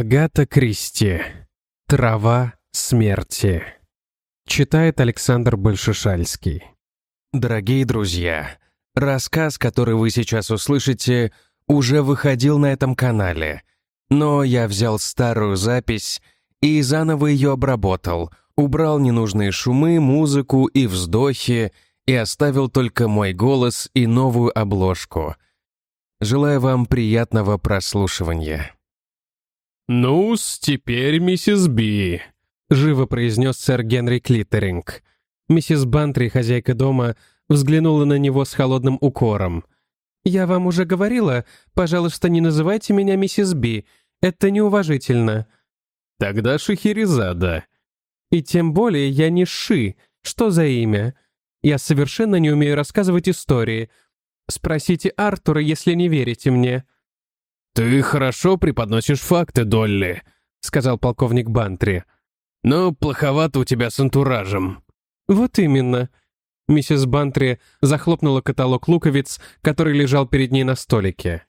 Агата Кристи. Трава смерти. Читает Александр Большешальский. Дорогие друзья, рассказ, который вы сейчас услышите, уже выходил на этом канале, но я взял старую запись и заново ее обработал, убрал ненужные шумы, музыку и вздохи и оставил только мой голос и новую обложку. Желаю вам приятного прослушивания. «Ну-с, теперь миссис Би», — живо произнес сэр Генри Клиттеринг. Миссис Бантри, хозяйка дома, взглянула на него с холодным укором. «Я вам уже говорила, пожалуйста, не называйте меня миссис Би. Это неуважительно». «Тогда Шахерезада». «И тем более я не Ши. Что за имя? Я совершенно не умею рассказывать истории. Спросите Артура, если не верите мне». «Ты хорошо преподносишь факты, Долли», — сказал полковник Бантри. «Но плоховато у тебя с антуражем». «Вот именно». Миссис Бантри захлопнула каталог луковиц, который лежал перед ней на столике.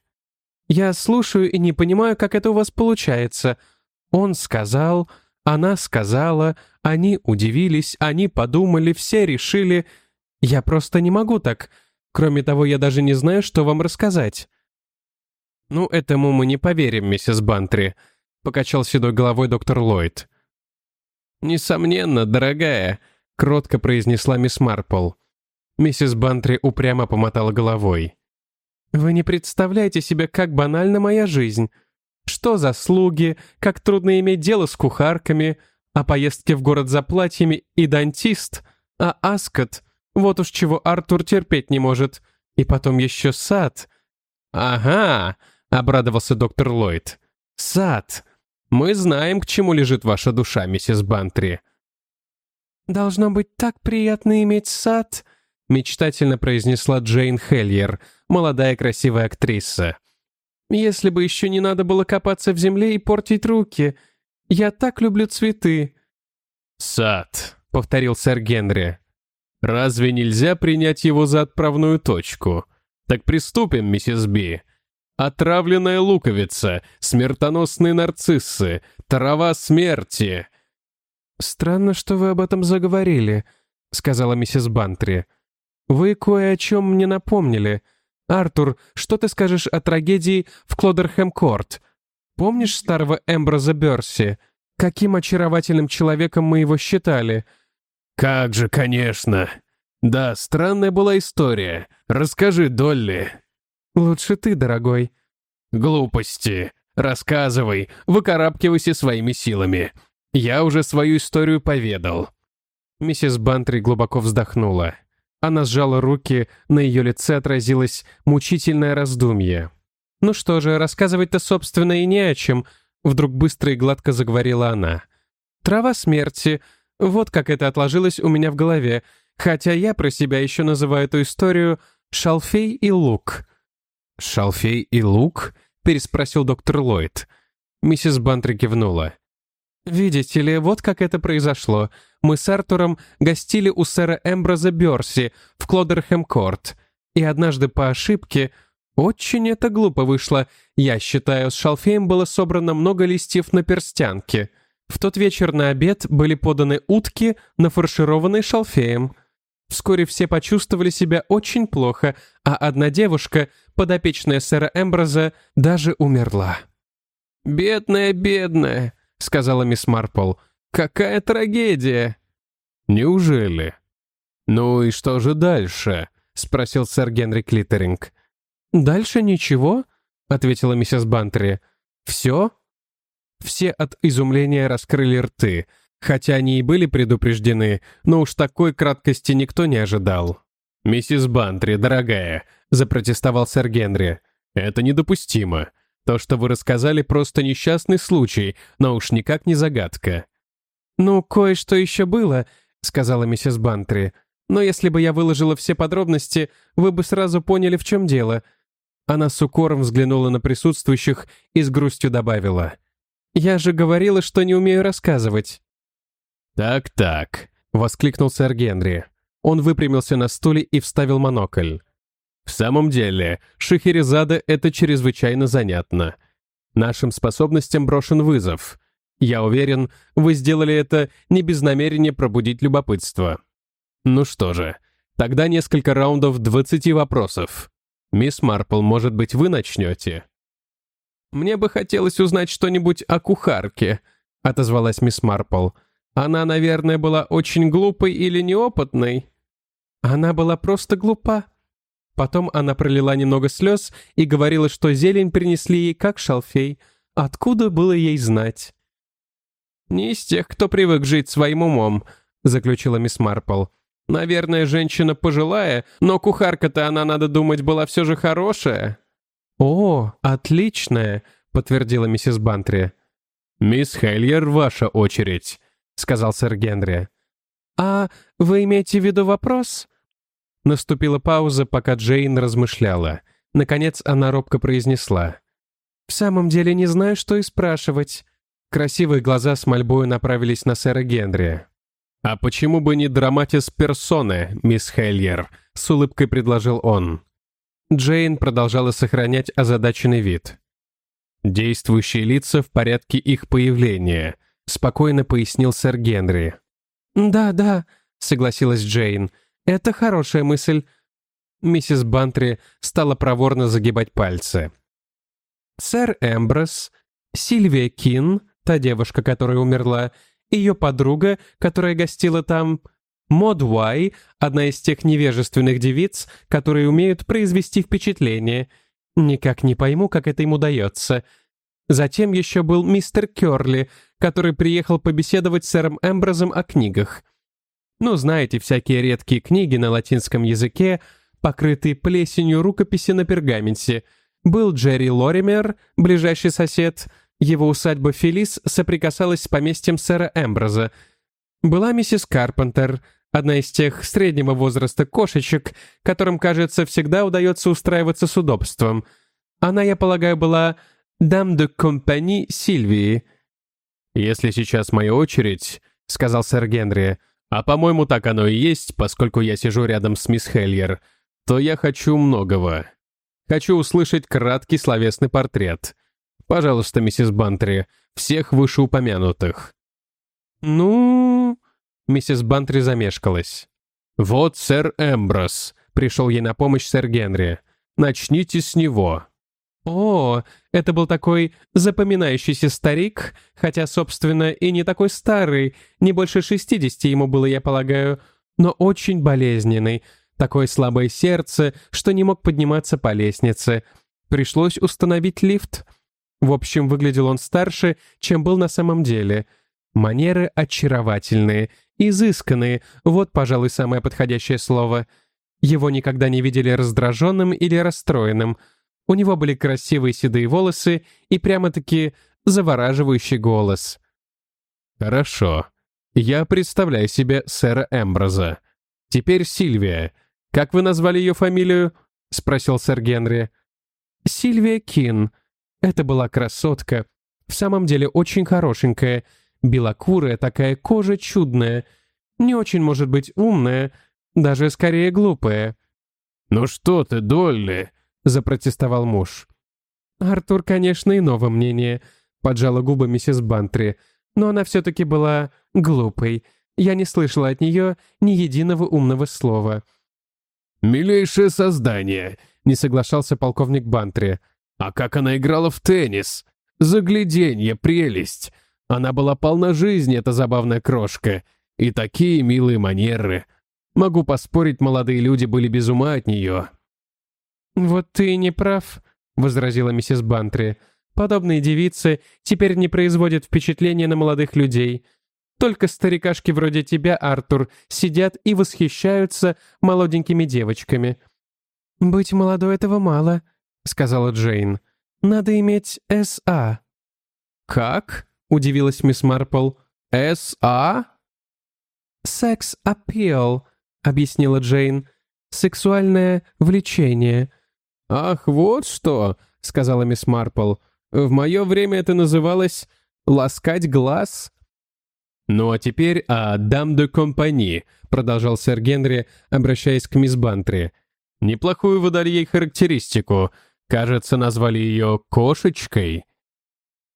«Я слушаю и не понимаю, как это у вас получается. Он сказал, она сказала, они удивились, они подумали, все решили. Я просто не могу так. Кроме того, я даже не знаю, что вам рассказать». «Ну, этому мы не поверим, миссис Бантри», — покачал седой головой доктор Ллойд. «Несомненно, дорогая», — кротко произнесла мисс Марпл. Миссис Бантри упрямо помотала головой. «Вы не представляете себе, как банальна моя жизнь. Что за слуги, как трудно иметь дело с кухарками, а поездки в город за платьями и дантист, а Аскот, вот уж чего Артур терпеть не может. И потом еще сад. Ага, — обрадовался доктор Ллойд. «Сад. Мы знаем, к чему лежит ваша душа, миссис Бантри». «Должно быть так приятно иметь сад», — мечтательно произнесла Джейн Хельер, молодая красивая актриса. «Если бы еще не надо было копаться в земле и портить руки. Я так люблю цветы». «Сад», — повторил сэр Генри. «Разве нельзя принять его за отправную точку? Так приступим, миссис Би. Отравленная луковица, смертоносные нарциссы, трава смерти. «Странно, что вы об этом заговорили», — сказала миссис Бантри. «Вы кое о чем мне напомнили. Артур, что ты скажешь о трагедии в Клодерхэм-Корт? Помнишь старого Эмброза Берси? Каким очаровательным человеком мы его считали?» «Как же, конечно. Да, странная была история. Расскажи, Долли». «Лучше ты, дорогой». «Глупости. Рассказывай, выкарабкивайся своими силами. Я уже свою историю поведал». Миссис Бантри глубоко вздохнула. Она сжала руки, на ее лице отразилось мучительное раздумье. «Ну что же, рассказывать-то, собственно, и не о чем», — вдруг быстро и гладко заговорила она. «Трава смерти. Вот как это отложилось у меня в голове, хотя я про себя еще называю эту историю «Шалфей и лук». «Шалфей и лук?» — переспросил доктор Ллойд. Миссис Бантри кивнула. «Видите ли, вот как это произошло. Мы с Артуром гостили у сэра Эмброза Берси в Клодерхэм-Корт. И однажды по ошибке... Очень это глупо вышло. Я считаю, с шалфеем было собрано много листьев на перстянке. В тот вечер на обед были поданы утки, нафаршированные шалфеем. Вскоре все почувствовали себя очень плохо, а одна девушка, подопечная сэра Эмброза, даже умерла. «Бедная, бедная», — сказала мисс Марпл. «Какая трагедия!» «Неужели?» «Ну и что же дальше?» — спросил сэр Генри Клиттеринг. «Дальше ничего», — ответила миссис Бантри. «Все?» Все от изумления раскрыли рты — Хотя они и были предупреждены, но уж такой краткости никто не ожидал. «Миссис Бантри, дорогая», — запротестовал сэр Генри, — «это недопустимо. То, что вы рассказали, просто несчастный случай, но уж никак не загадка». «Ну, кое-что еще было», — сказала миссис Бантри. «Но если бы я выложила все подробности, вы бы сразу поняли, в чем дело». Она с укором взглянула на присутствующих и с грустью добавила. «Я же говорила, что не умею рассказывать». «Так-так», — воскликнул сэр Генри. Он выпрямился на стуле и вставил монокль. «В самом деле, Шахерезада — это чрезвычайно занятно. Нашим способностям брошен вызов. Я уверен, вы сделали это не без намерения пробудить любопытство. Ну что же, тогда несколько раундов 20 вопросов. Мисс Марпл, может быть, вы начнете? «Мне бы хотелось узнать что-нибудь о кухарке», — отозвалась мисс Марпл. «Она, наверное, была очень глупой или неопытной?» «Она была просто глупа», Потом она пролила немного слез и говорила, что зелень принесли ей как шалфей. Откуда было ей знать? «Не из тех, кто привык жить своим умом», — заключила мисс Марпл. «Наверное, женщина пожилая, но кухарка-то она, надо думать, была все же хорошая». «О, отличная», — подтвердила миссис Бантри. «Мисс Хельер, ваша очередь», — сказал сэр Генри. «А вы имеете в виду вопрос?» Наступила пауза, пока Джейн размышляла. Наконец она робко произнесла. «В самом деле не знаю, что и спрашивать». Красивые глаза с мольбой направились на сэра Генри. «А почему бы не драматис персоны, мисс Хельер?» — с улыбкой предложил он. Джейн продолжала сохранять озадаченный вид. «Действующие лица в порядке их появления», — спокойно пояснил сэр Генри. «Да, да», — согласилась Джейн. «Это хорошая мысль». Миссис Бантри стала проворно загибать пальцы. Сэр Эмброс, Сильвия Кин, та девушка, которая умерла, ее подруга, которая гостила там, Мод Уай, одна из тех невежественных девиц, которые умеют произвести впечатление. Никак не пойму, как это им удается. Затем еще был мистер Керли, который приехал побеседовать с сэром Эмброзом о книгах. Ну, знаете, всякие редкие книги на латинском языке, покрытые плесенью рукописи на пергаменте. Был Джерри Лоример, ближайший сосед. Его усадьба Фелис соприкасалась с поместьем сэра Эмброза. Была миссис Карпентер, одна из тех среднего возраста кошечек, которым, кажется, всегда удается устраиваться с удобством. Она, я полагаю, была дам де компани Сильвии. «Если сейчас моя очередь», — сказал сэр Генри, — а по-моему, так оно и есть, поскольку я сижу рядом с мисс Хельер, то я хочу многого. Хочу услышать краткий словесный портрет. Пожалуйста, миссис Бантри, всех вышеупомянутых. Ну... Миссис Бантри замешкалась. Вот сэр Эмброс. Пришел ей на помощь сэр Генри. Начните с него. О, это был такой запоминающийся старик, хотя, собственно, и не такой старый, не больше шестидесяти ему было, я полагаю, но очень болезненный, такое слабое сердце, что не мог подниматься по лестнице. Пришлось установить лифт. В общем, выглядел он старше, чем был на самом деле. Манеры очаровательные, изысканные, вот, пожалуй, самое подходящее слово. Его никогда не видели раздраженным или расстроенным — у него были красивые седые волосы и прямо-таки завораживающий голос. «Хорошо. Я представляю себе сэра Эмброза. Теперь Сильвия. Как вы назвали ее фамилию?» — спросил сэр Генри. «Сильвия Кин. Это была красотка. В самом деле очень хорошенькая. Белокурая такая, кожа чудная. Не очень, может быть, умная. Даже скорее глупая». «Ну что ты, Долли?» — запротестовал муж. «Артур, конечно, иного мнения», — поджала губы миссис Бантри, «но она все-таки была глупой. Я не слышала от нее ни единого умного слова». «Милейшее создание», — не соглашался полковник Бантри. «А как она играла в теннис! Загляденье, прелесть! Она была полна жизни, эта забавная крошка. И такие милые манеры. Могу поспорить, молодые люди были без ума от нее». «Вот ты не прав», — возразила миссис Бантри. «Подобные девицы теперь не производят впечатления на молодых людей. Только старикашки вроде тебя, Артур, сидят и восхищаются молоденькими девочками». «Быть молодой этого мало», — сказала Джейн. «Надо иметь С.А». «Как?» — удивилась мисс Марпл. «С.А.?» «Секс-аппил», — объяснила Джейн. «Сексуальное влечение». «Ах, вот что!» — сказала мисс Марпл. «В мое время это называлось «ласкать глаз». «Ну а теперь о дам де компании», — продолжал сэр Генри, обращаясь к мисс Бантри. «Неплохую вы дали ей характеристику. Кажется, назвали ее «кошечкой».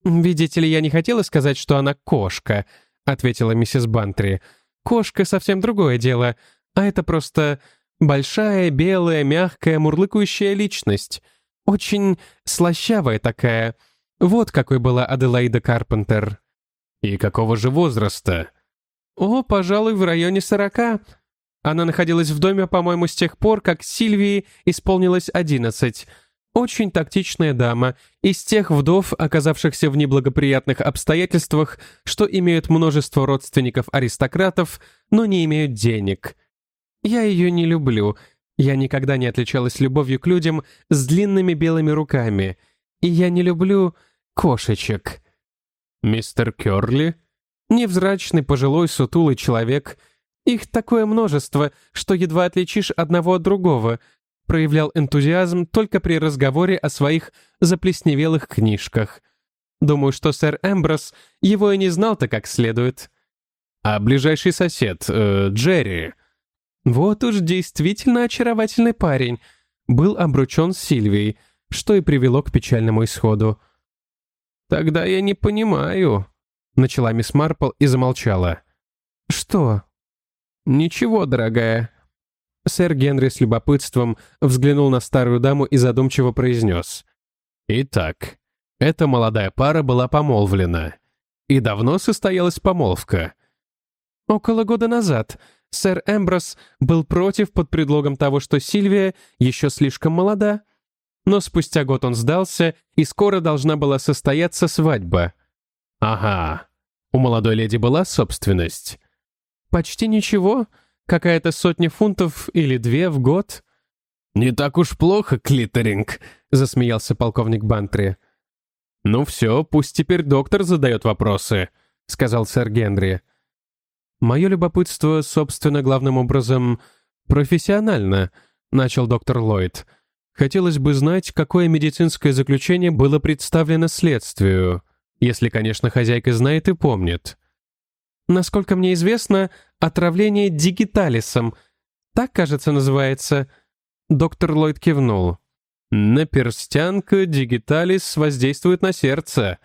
«Видите ли, я не хотела сказать, что она кошка», — ответила миссис Бантри. «Кошка — совсем другое дело, а это просто большая, белая, мягкая, мурлыкающая личность. Очень слащавая такая. Вот какой была Аделаида Карпентер». «И какого же возраста?» «О, пожалуй, в районе сорока. Она находилась в доме, по-моему, с тех пор, как Сильвии исполнилось одиннадцать». Очень тактичная дама, из тех вдов, оказавшихся в неблагоприятных обстоятельствах, что имеют множество родственников-аристократов, но не имеют денег. Я ее не люблю. Я никогда не отличалась любовью к людям с длинными белыми руками. И я не люблю кошечек. Мистер Кёрли? Невзрачный, пожилой, сутулый человек. Их такое множество, что едва отличишь одного от другого — проявлял энтузиазм только при разговоре о своих заплесневелых книжках. Думаю, что сэр Эмброс его и не знал-то как следует. А ближайший сосед, э, Джерри? Вот уж действительно очаровательный парень. Был обручен с Сильвией, что и привело к печальному исходу. «Тогда я не понимаю», — начала мисс Марпл и замолчала. «Что?» «Ничего, дорогая. Сэр Генри с любопытством взглянул на старую даму и задумчиво произнес. «Итак, эта молодая пара была помолвлена. И давно состоялась помолвка?» «Около года назад. Сэр Эмброс был против под предлогом того, что Сильвия еще слишком молода. Но спустя год он сдался, и скоро должна была состояться свадьба». «Ага. У молодой леди была собственность?» «Почти ничего. Какая-то сотня фунтов или две в год?» «Не так уж плохо, Клиттеринг», — засмеялся полковник Бантри. «Ну все, пусть теперь доктор задает вопросы», — сказал сэр Генри. «Мое любопытство, собственно, главным образом, профессионально», — начал доктор Ллойд. «Хотелось бы знать, какое медицинское заключение было представлено следствию, если, конечно, хозяйка знает и помнит». Насколько мне известно, отравление дигиталисом. Так, кажется, называется. Доктор Ллойд кивнул. Наперстянка дигиталис воздействует на сердце.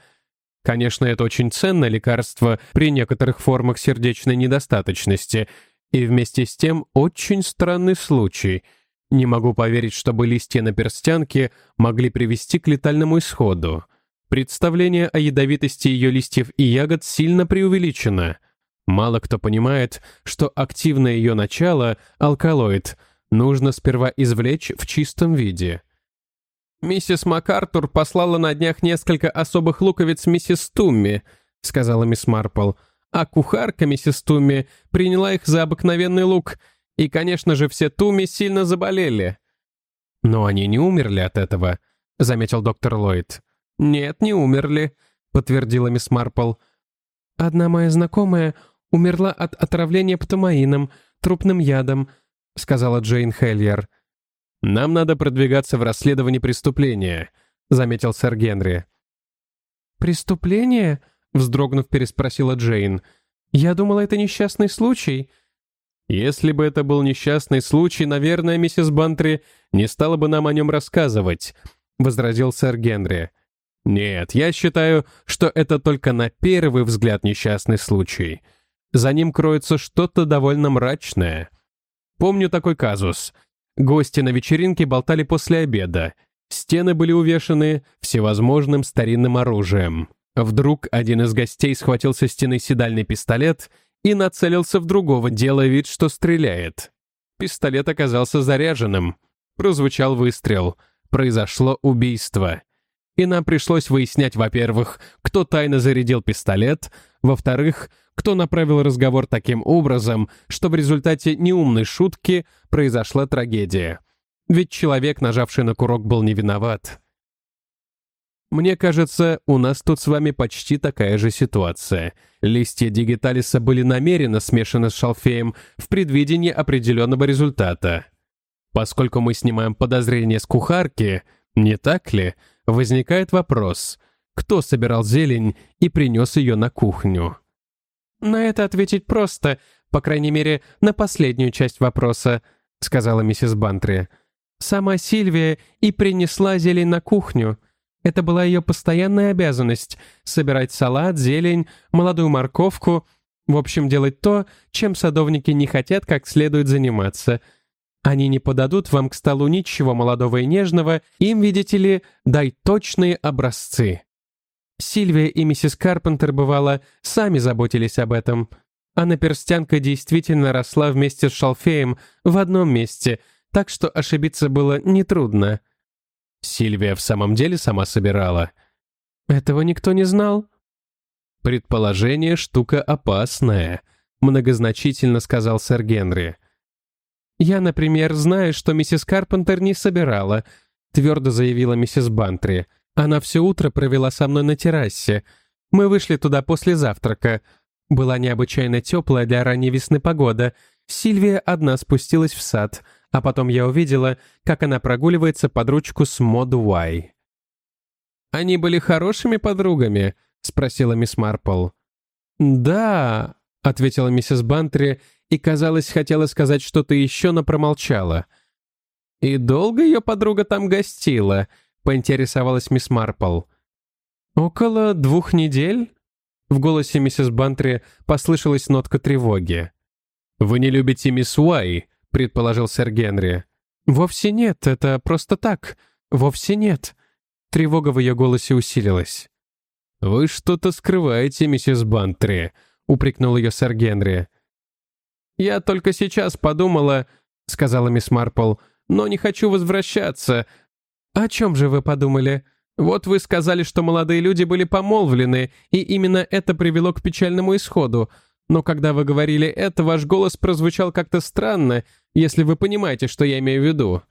Конечно, это очень ценное лекарство при некоторых формах сердечной недостаточности. И вместе с тем очень странный случай. Не могу поверить, чтобы листья наперстянки могли привести к летальному исходу. Представление о ядовитости ее листьев и ягод сильно преувеличено — Мало кто понимает, что активное ее начало, алкалоид, нужно сперва извлечь в чистом виде. «Миссис МакАртур послала на днях несколько особых луковиц миссис Тумми», — сказала мисс Марпл. «А кухарка миссис Тумми приняла их за обыкновенный лук, и, конечно же, все Тумми сильно заболели». «Но они не умерли от этого», — заметил доктор Ллойд. «Нет, не умерли», — подтвердила мисс Марпл. «Одна моя знакомая умерла от отравления птомаином, трупным ядом», — сказала Джейн Хеллер. «Нам надо продвигаться в расследовании преступления», — заметил сэр Генри. «Преступление?» — вздрогнув, переспросила Джейн. «Я думала, это несчастный случай». «Если бы это был несчастный случай, наверное, миссис Бантри не стала бы нам о нем рассказывать», — возразил сэр Генри. «Нет, я считаю, что это только на первый взгляд несчастный случай. За ним кроется что-то довольно мрачное. Помню такой казус. Гости на вечеринке болтали после обеда. Стены были увешаны всевозможным старинным оружием. Вдруг один из гостей схватил со стены седальный пистолет и нацелился в другого, делая вид, что стреляет. Пистолет оказался заряженным. Прозвучал выстрел. Произошло убийство. И нам пришлось выяснять, во-первых, кто тайно зарядил пистолет, во-вторых, кто направил разговор таким образом, что в результате неумной шутки произошла трагедия. Ведь человек, нажавший на курок, был не виноват. Мне кажется, у нас тут с вами почти такая же ситуация. Листья дигиталиса были намеренно смешаны с шалфеем в предвидении определенного результата. Поскольку мы снимаем подозрения с кухарки, не так ли, возникает вопрос, кто собирал зелень и принес ее на кухню? «На это ответить просто, по крайней мере, на последнюю часть вопроса», — сказала миссис Бантри. «Сама Сильвия и принесла зелень на кухню. Это была ее постоянная обязанность — собирать салат, зелень, молодую морковку, в общем, делать то, чем садовники не хотят как следует заниматься. Они не подадут вам к столу ничего молодого и нежного, им, видите ли, дай точные образцы. Сильвия и миссис Карпентер, бывало, сами заботились об этом. А наперстянка действительно росла вместе с шалфеем в одном месте, так что ошибиться было нетрудно. Сильвия в самом деле сама собирала. Этого никто не знал. Предположение — штука опасная, многозначительно сказал сэр Генри. «Я, например, знаю, что миссис Карпентер не собирала», твердо заявила миссис Бантри. «Она все утро провела со мной на террасе. Мы вышли туда после завтрака. Была необычайно теплая для ранней весны погода. Сильвия одна спустилась в сад, а потом я увидела, как она прогуливается под ручку с Мод Уай. «Они были хорошими подругами?» — спросила мисс Марпл. «Да», — ответила миссис Бантри и, казалось, хотела сказать что-то еще, но промолчала. «И долго ее подруга там гостила?» — поинтересовалась мисс Марпл. «Около двух недель?» В голосе миссис Бантри послышалась нотка тревоги. «Вы не любите мисс Уай?» — предположил сэр Генри. «Вовсе нет, это просто так. Вовсе нет». Тревога в ее голосе усилилась. «Вы что-то скрываете, миссис Бантри», — упрекнул ее сэр Генри. «Я только сейчас подумала», — сказала мисс Марпл, «но не хочу возвращаться». «О чем же вы подумали?» «Вот вы сказали, что молодые люди были помолвлены, и именно это привело к печальному исходу. Но когда вы говорили это, ваш голос прозвучал как-то странно, если вы понимаете, что я имею в виду».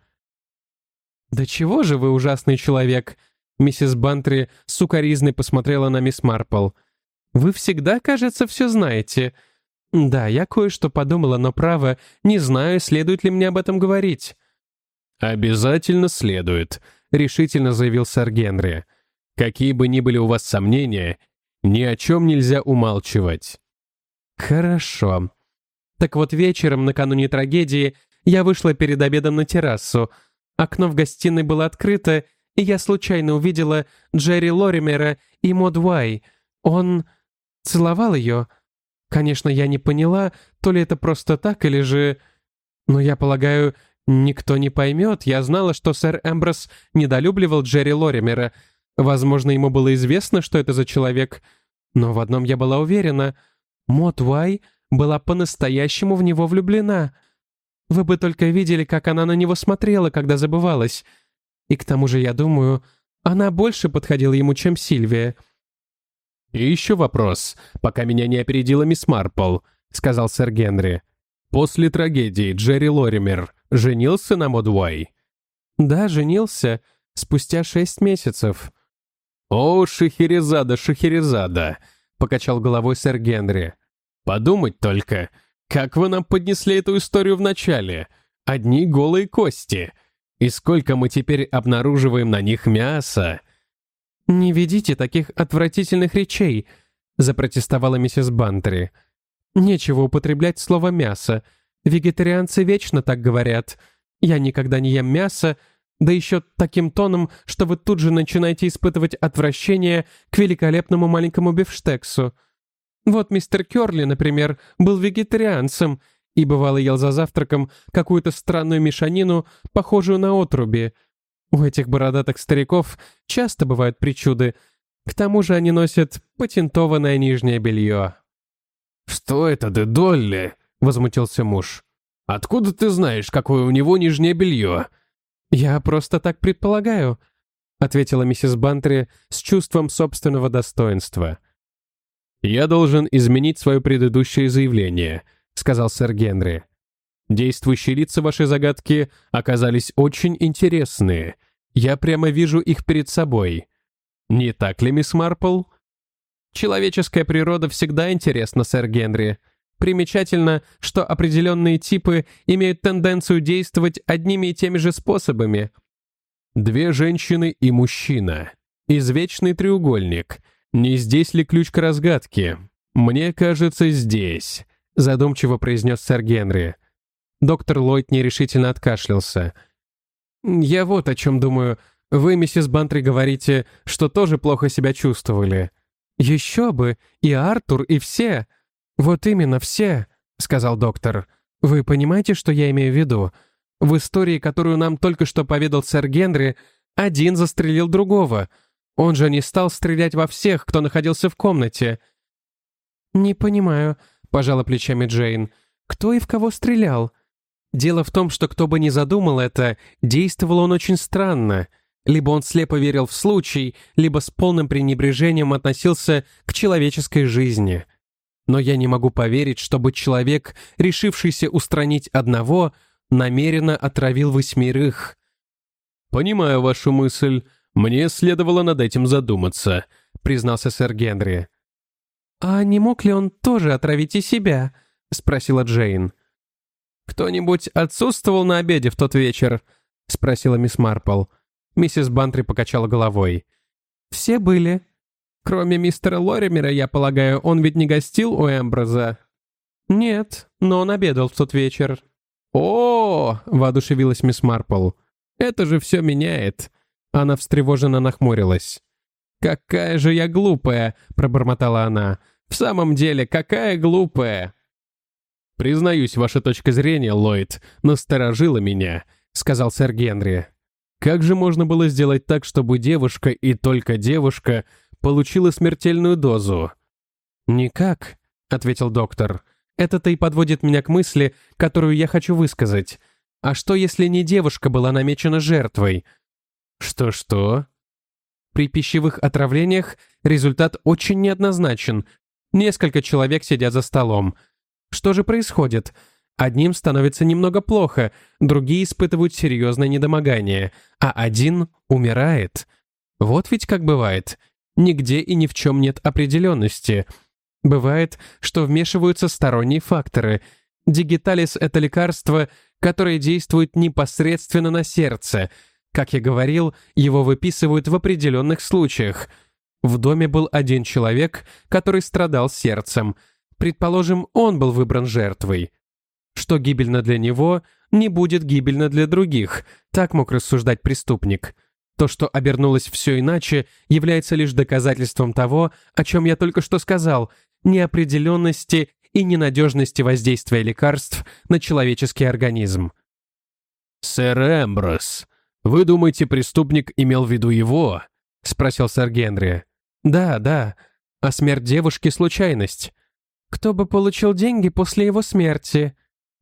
«Да чего же вы ужасный человек?» Миссис Бантри сукоризной посмотрела на мисс Марпл. «Вы всегда, кажется, все знаете. Да, я кое-что подумала, но право, не знаю, следует ли мне об этом говорить». «Обязательно следует», — решительно заявил сэр Генри. «Какие бы ни были у вас сомнения, ни о чем нельзя умалчивать». «Хорошо. Так вот вечером, накануне трагедии, я вышла перед обедом на террасу. Окно в гостиной было открыто, и я случайно увидела Джерри Лоримера и Мод Уай. Он целовал ее. Конечно, я не поняла, то ли это просто так, или же... Но я полагаю, никто не поймет. Я знала, что сэр Эмброс недолюбливал Джерри Лоримера. Возможно, ему было известно, что это за человек. Но в одном я была уверена. Мод Уай была по-настоящему в него влюблена. Вы бы только видели, как она на него смотрела, когда забывалась. И к тому же, я думаю, она больше подходила ему, чем Сильвия. «И еще вопрос, пока меня не опередила мисс Марпл», — сказал сэр Генри. «После трагедии Джерри Лоример женился на Модуай?» «Да, женился. Спустя шесть месяцев». «О, Шахерезада, Шахерезада!» — покачал головой сэр Генри. «Подумать только, как вы нам поднесли эту историю в начале? Одни голые кости. И сколько мы теперь обнаруживаем на них мяса!» «Не ведите таких отвратительных речей», — запротестовала миссис Бантери. «Нечего употреблять слово «мясо». Вегетарианцы вечно так говорят. Я никогда не ем мясо, да еще таким тоном, что вы тут же начинаете испытывать отвращение к великолепному маленькому бифштексу. Вот мистер Керли, например, был вегетарианцем и бывало ел за завтраком какую-то странную мешанину, похожую на отруби. У этих бородатых стариков часто бывают причуды. К тому же они носят патентованное нижнее белье. «Что это, ты, Долли?» — возмутился муж. «Откуда ты знаешь, какое у него нижнее белье?» «Я просто так предполагаю», — ответила миссис Бантри с чувством собственного достоинства. «Я должен изменить свое предыдущее заявление», — сказал сэр Генри. «Действующие лица вашей загадки оказались очень интересные. Я прямо вижу их перед собой. Не так ли, мисс Марпл?» «Человеческая природа всегда интересна, сэр Генри. Примечательно, что определенные типы имеют тенденцию действовать одними и теми же способами». «Две женщины и мужчина. Извечный треугольник. Не здесь ли ключ к разгадке? Мне кажется, здесь» задумчиво произнес сэр Генри. Доктор Ллойд нерешительно откашлялся. «Я вот о чем думаю. Вы, миссис Бантри, говорите, что тоже плохо себя чувствовали. Еще бы, и Артур, и все. Вот именно все, сказал доктор. Вы понимаете, что я имею в виду? В истории, которую нам только что поведал сэр Генри, один застрелил другого. Он же не стал стрелять во всех, кто находился в комнате. «Не понимаю», — пожала плечами Джейн. «Кто и в кого стрелял?» Дело в том, что кто бы ни задумал это, действовал он очень странно. Либо он слепо верил в случай, либо с полным пренебрежением относился к человеческой жизни. Но я не могу поверить, чтобы человек, решившийся устранить одного, намеренно отравил восьмерых. «Понимаю вашу мысль. Мне следовало над этим задуматься», — признался сэр Генри. «А не мог ли он тоже отравить и себя?» — спросила Джейн. «Кто-нибудь отсутствовал на обеде в тот вечер?» — спросила мисс Марпл. Миссис Бантри покачала головой. «Все были. Кроме мистера Лоримера, я полагаю, он ведь не гостил у Эмброза?» «Нет, но он обедал в тот вечер». «О!» — воодушевилась мисс Марпл. «Это же все меняет». Она встревоженно нахмурилась. «Какая же я глупая!» — пробормотала она. «В самом деле, какая глупая!» «Признаюсь, ваша точка зрения, Ллойд, насторожила меня», — сказал сэр Генри. «Как же можно было сделать так, чтобы девушка и только девушка получила смертельную дозу?» «Никак», — ответил доктор. «Это-то и подводит меня к мысли, которую я хочу высказать. А что, если не девушка была намечена жертвой?» «Что-что?» При пищевых отравлениях результат очень неоднозначен. Несколько человек сидят за столом. Что же происходит? Одним становится немного плохо, другие испытывают серьезное недомогание, а один умирает. Вот ведь как бывает. Нигде и ни в чем нет определенности. Бывает, что вмешиваются сторонние факторы. Дигиталис — это лекарство, которое действует непосредственно на сердце — как я говорил, его выписывают в определенных случаях. В доме был один человек, который страдал сердцем. Предположим, он был выбран жертвой. Что гибельно для него, не будет гибельно для других, так мог рассуждать преступник. То, что обернулось все иначе, является лишь доказательством того, о чем я только что сказал, неопределенности и ненадежности воздействия лекарств на человеческий организм. «Сэр Эмброс», «Вы думаете, преступник имел в виду его?» — спросил сэр Генри. «Да, да. А смерть девушки — случайность. Кто бы получил деньги после его смерти?»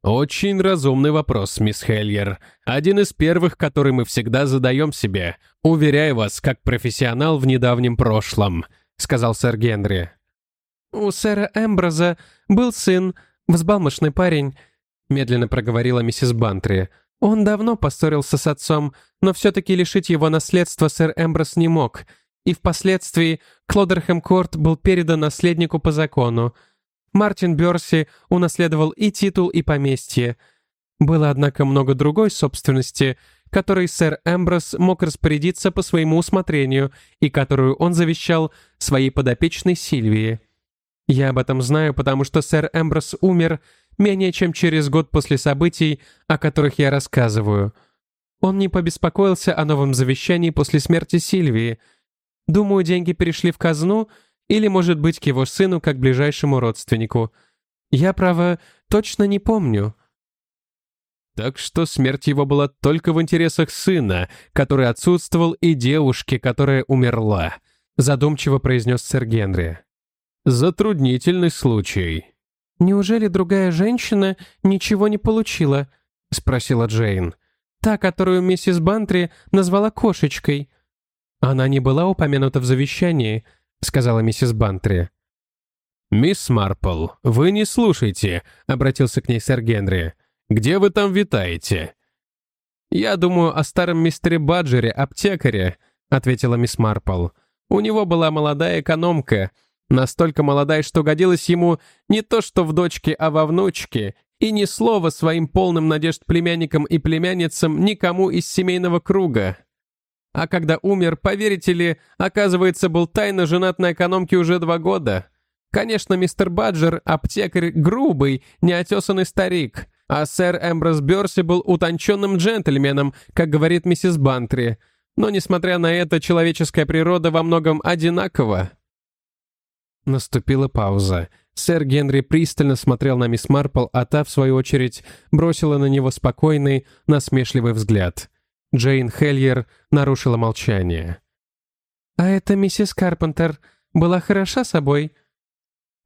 «Очень разумный вопрос, мисс Хельер. Один из первых, который мы всегда задаем себе. Уверяю вас, как профессионал в недавнем прошлом», — сказал сэр Генри. «У сэра Эмброза был сын, взбалмошный парень», — медленно проговорила миссис Бантри. Он давно поссорился с отцом, но все-таки лишить его наследства сэр Эмброс не мог, и впоследствии Клодерхэм-Корт был передан наследнику по закону. Мартин Берси унаследовал и титул, и поместье. Было, однако, много другой собственности, которой сэр Эмброс мог распорядиться по своему усмотрению и которую он завещал своей подопечной Сильвии. Я об этом знаю, потому что сэр Эмброс умер менее чем через год после событий, о которых я рассказываю. Он не побеспокоился о новом завещании после смерти Сильвии. Думаю, деньги перешли в казну или, может быть, к его сыну как ближайшему родственнику. Я, право, точно не помню». Так что смерть его была только в интересах сына, который отсутствовал, и девушки, которая умерла, задумчиво произнес сэр Генри. Затруднительный случай. «Неужели другая женщина ничего не получила?» — спросила Джейн. «Та, которую миссис Бантри назвала кошечкой». «Она не была упомянута в завещании», — сказала миссис Бантри. «Мисс Марпл, вы не слушайте», — обратился к ней сэр Генри. «Где вы там витаете?» «Я думаю о старом мистере Баджере, аптекаре», — ответила мисс Марпл. «У него была молодая экономка, Настолько молодая, что годилась ему не то что в дочке, а во внучке, и ни слова своим полным надежд племянникам и племянницам никому из семейного круга. А когда умер, поверите ли, оказывается, был тайно женат на экономке уже два года. Конечно, мистер Баджер — аптекарь грубый, неотесанный старик, а сэр Эмброс Берси был утонченным джентльменом, как говорит миссис Бантри. Но, несмотря на это, человеческая природа во многом одинакова». Наступила пауза. Сэр Генри пристально смотрел на мисс Марпл, а та, в свою очередь, бросила на него спокойный, насмешливый взгляд. Джейн Хельер нарушила молчание. «А это миссис Карпентер была хороша собой?»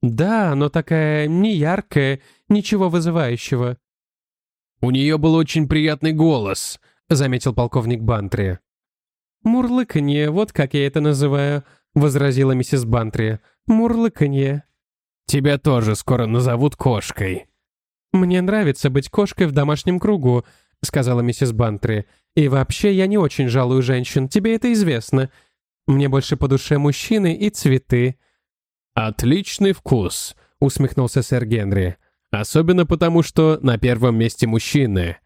«Да, но такая неяркая, ничего вызывающего». «У нее был очень приятный голос», — заметил полковник Бантри. «Мурлыканье, вот как я это называю», — возразила миссис Бантри. «Мурлыканье». «Тебя тоже скоро назовут кошкой». «Мне нравится быть кошкой в домашнем кругу», — сказала миссис Бантри. «И вообще я не очень жалую женщин, тебе это известно. Мне больше по душе мужчины и цветы». «Отличный вкус», — усмехнулся сэр Генри. «Особенно потому, что на первом месте мужчины».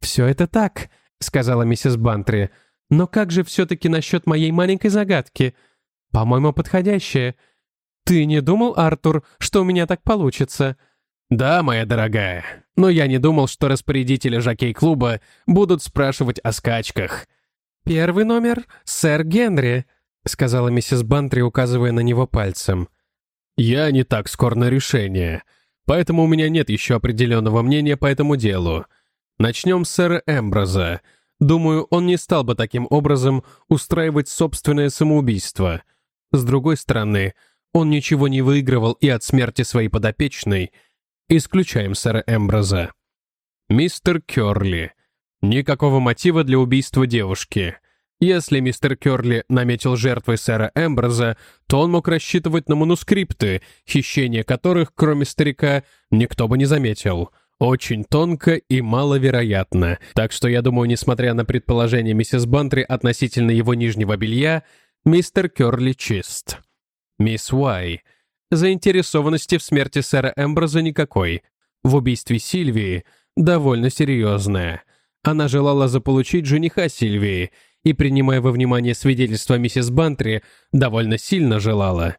«Все это так», — сказала миссис Бантри. «Но как же все-таки насчет моей маленькой загадки? По-моему, подходящая. Ты не думал, Артур, что у меня так получится?» «Да, моя дорогая, но я не думал, что распорядители жокей-клуба будут спрашивать о скачках». «Первый номер — сэр Генри», — сказала миссис Бантри, указывая на него пальцем. «Я не так скор на решение, поэтому у меня нет еще определенного мнения по этому делу. Начнем с сэра Эмброза. Думаю, он не стал бы таким образом устраивать собственное самоубийство. С другой стороны, он ничего не выигрывал и от смерти своей подопечной. Исключаем сэра Эмброза. Мистер Кёрли. Никакого мотива для убийства девушки. Если мистер Кёрли наметил жертвой сэра Эмброза, то он мог рассчитывать на манускрипты, хищение которых, кроме старика, никто бы не заметил. Очень тонко и маловероятно. Так что я думаю, несмотря на предположение миссис Бантри относительно его нижнего белья, мистер Кёрли чист. Мисс Уай. Заинтересованности в смерти сэра Эмброза никакой. В убийстве Сильвии довольно серьезная. Она желала заполучить жениха Сильвии — и, принимая во внимание свидетельство миссис Бантри, довольно сильно желала.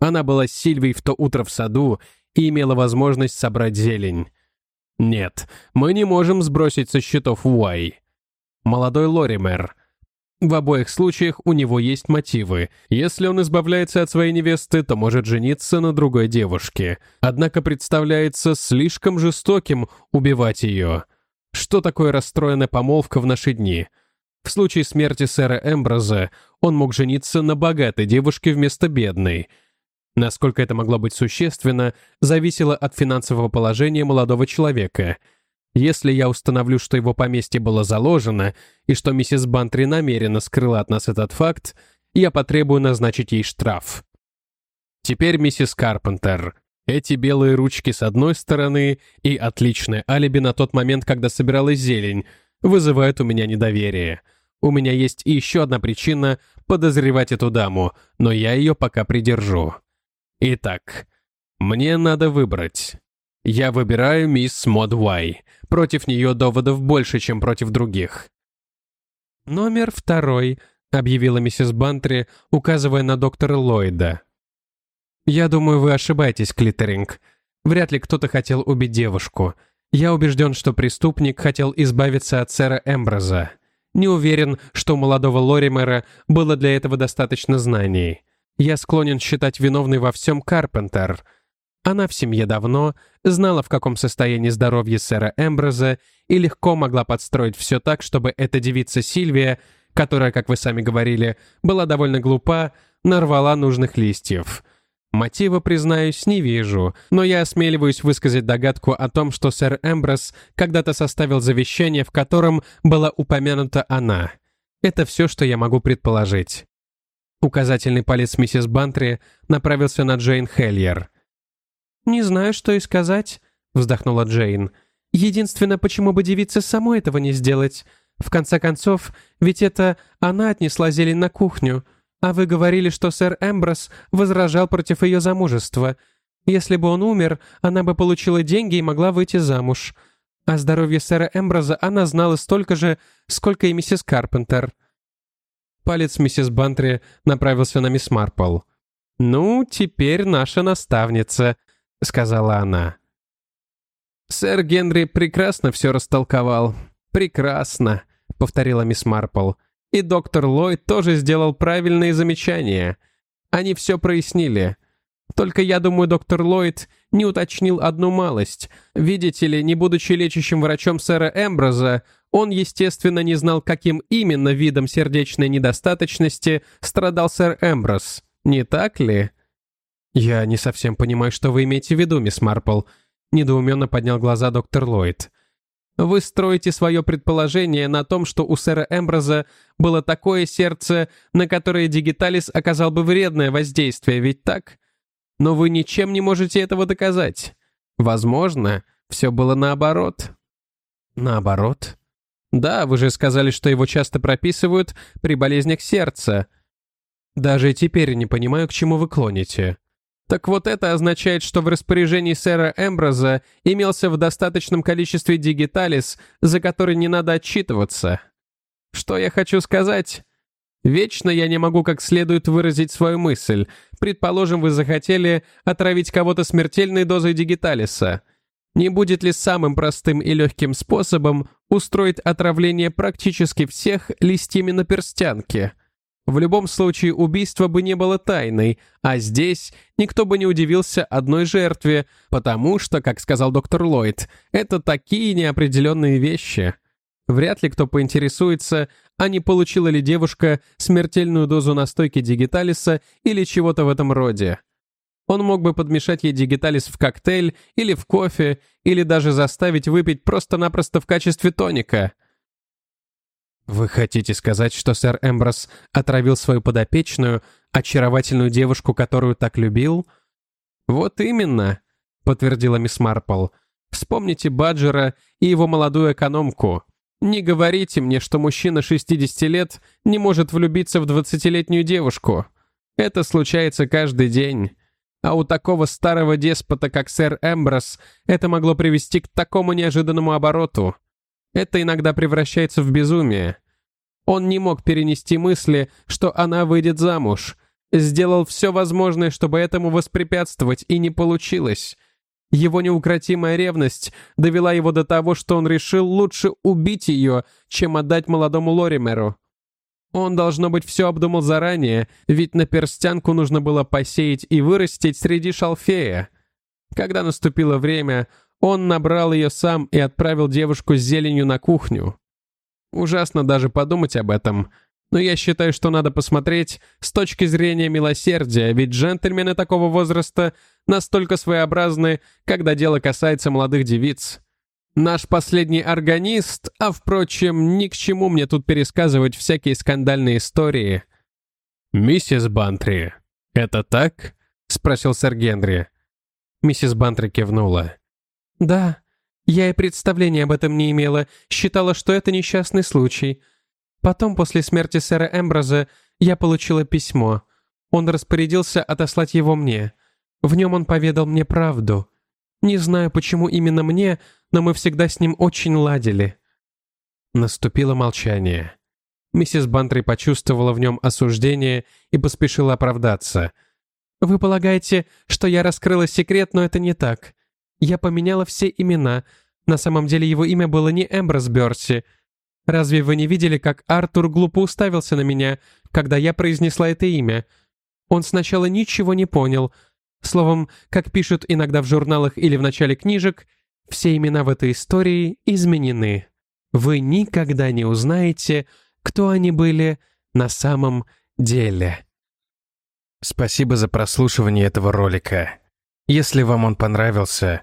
Она была с Сильвией в то утро в саду и имела возможность собрать зелень. Нет, мы не можем сбросить со счетов Уай. Молодой Лоример. В обоих случаях у него есть мотивы. Если он избавляется от своей невесты, то может жениться на другой девушке. Однако представляется слишком жестоким убивать ее. Что такое расстроенная помолвка в наши дни? В случае смерти сэра Эмброза он мог жениться на богатой девушке вместо бедной. Насколько это могло быть существенно, зависело от финансового положения молодого человека. Если я установлю, что его поместье было заложено, и что миссис Бантри намеренно скрыла от нас этот факт, я потребую назначить ей штраф. Теперь миссис Карпентер. Эти белые ручки с одной стороны и отличное алиби на тот момент, когда собиралась зелень, вызывают у меня недоверие. У меня есть и еще одна причина подозревать эту даму, но я ее пока придержу. Итак, мне надо выбрать. Я выбираю мисс Мод Уай. Против нее доводов больше, чем против других. «Номер второй», — объявила миссис Бантри, указывая на доктора Ллойда. «Я думаю, вы ошибаетесь, Клиттеринг. Вряд ли кто-то хотел убить девушку. Я убежден, что преступник хотел избавиться от сэра Эмброза. Не уверен, что у молодого Лоримера было для этого достаточно знаний. Я склонен считать виновной во всем Карпентер. Она в семье давно, знала, в каком состоянии здоровье сэра Эмброза и легко могла подстроить все так, чтобы эта девица Сильвия, которая, как вы сами говорили, была довольно глупа, нарвала нужных листьев. Мотива, признаюсь, не вижу, но я осмеливаюсь высказать догадку о том, что сэр Эмброс когда-то составил завещание, в котором была упомянута она. Это все, что я могу предположить. Указательный палец миссис Бантри направился на Джейн Хеллер. «Не знаю, что и сказать», — вздохнула Джейн. «Единственное, почему бы девице самой этого не сделать? В конце концов, ведь это она отнесла зелень на кухню». А вы говорили, что сэр Эмброс возражал против ее замужества. Если бы он умер, она бы получила деньги и могла выйти замуж. О здоровье сэра Эмброза она знала столько же, сколько и миссис Карпентер. Палец миссис Бантри направился на мисс Марпл. «Ну, теперь наша наставница», — сказала она. «Сэр Генри прекрасно все растолковал. Прекрасно», — повторила мисс Марпл. И доктор Ллойд тоже сделал правильные замечания. Они все прояснили. Только я думаю, доктор Ллойд не уточнил одну малость. Видите ли, не будучи лечащим врачом сэра Эмброза, он, естественно, не знал, каким именно видом сердечной недостаточности страдал сэр Эмброз. Не так ли? «Я не совсем понимаю, что вы имеете в виду, мисс Марпл», — недоуменно поднял глаза доктор Ллойд. «Вы строите свое предположение на том, что у сэра Эмброза было такое сердце, на которое Дигиталис оказал бы вредное воздействие, ведь так? Но вы ничем не можете этого доказать. Возможно, все было наоборот». «Наоборот?» «Да, вы же сказали, что его часто прописывают при болезнях сердца. Даже теперь не понимаю, к чему вы клоните». Так вот это означает, что в распоряжении сэра Эмброза имелся в достаточном количестве дигиталис, за который не надо отчитываться. Что я хочу сказать? Вечно я не могу как следует выразить свою мысль. Предположим, вы захотели отравить кого-то смертельной дозой дигиталиса. Не будет ли самым простым и легким способом устроить отравление практически всех листьями на перстянке? В любом случае убийство бы не было тайной, а здесь никто бы не удивился одной жертве, потому что, как сказал доктор Ллойд, это такие неопределенные вещи. Вряд ли кто поинтересуется, а не получила ли девушка смертельную дозу настойки дигиталиса или чего-то в этом роде. Он мог бы подмешать ей дигиталис в коктейль или в кофе, или даже заставить выпить просто-напросто в качестве тоника – «Вы хотите сказать, что сэр Эмброс отравил свою подопечную, очаровательную девушку, которую так любил?» «Вот именно», — подтвердила мисс Марпл. «Вспомните Баджера и его молодую экономку. Не говорите мне, что мужчина 60 лет не может влюбиться в 20-летнюю девушку. Это случается каждый день. А у такого старого деспота, как сэр Эмброс, это могло привести к такому неожиданному обороту». Это иногда превращается в безумие. Он не мог перенести мысли, что она выйдет замуж. Сделал все возможное, чтобы этому воспрепятствовать, и не получилось. Его неукротимая ревность довела его до того, что он решил лучше убить ее, чем отдать молодому Лоримеру. Он, должно быть, все обдумал заранее, ведь на перстянку нужно было посеять и вырастить среди шалфея. Когда наступило время, он набрал ее сам и отправил девушку с зеленью на кухню. Ужасно даже подумать об этом, но я считаю, что надо посмотреть с точки зрения милосердия, ведь джентльмены такого возраста настолько своеобразны, когда дело касается молодых девиц. Наш последний органист, а, впрочем, ни к чему мне тут пересказывать всякие скандальные истории. «Миссис Бантри, это так?» — спросил сэр Генри. Миссис Бантри кивнула. «Да, я и представления об этом не имела, считала, что это несчастный случай. Потом, после смерти сэра Эмброза, я получила письмо. Он распорядился отослать его мне. В нем он поведал мне правду. Не знаю, почему именно мне, но мы всегда с ним очень ладили». Наступило молчание. Миссис Бантри почувствовала в нем осуждение и поспешила оправдаться. «Вы полагаете, что я раскрыла секрет, но это не так. Я поменяла все имена. На самом деле его имя было не Эмброс Берси. Разве вы не видели, как Артур глупо уставился на меня, когда я произнесла это имя? Он сначала ничего не понял. Словом, как пишут иногда в журналах или в начале книжек, все имена в этой истории изменены. Вы никогда не узнаете, кто они были на самом деле. Спасибо за прослушивание этого ролика. Если вам он понравился,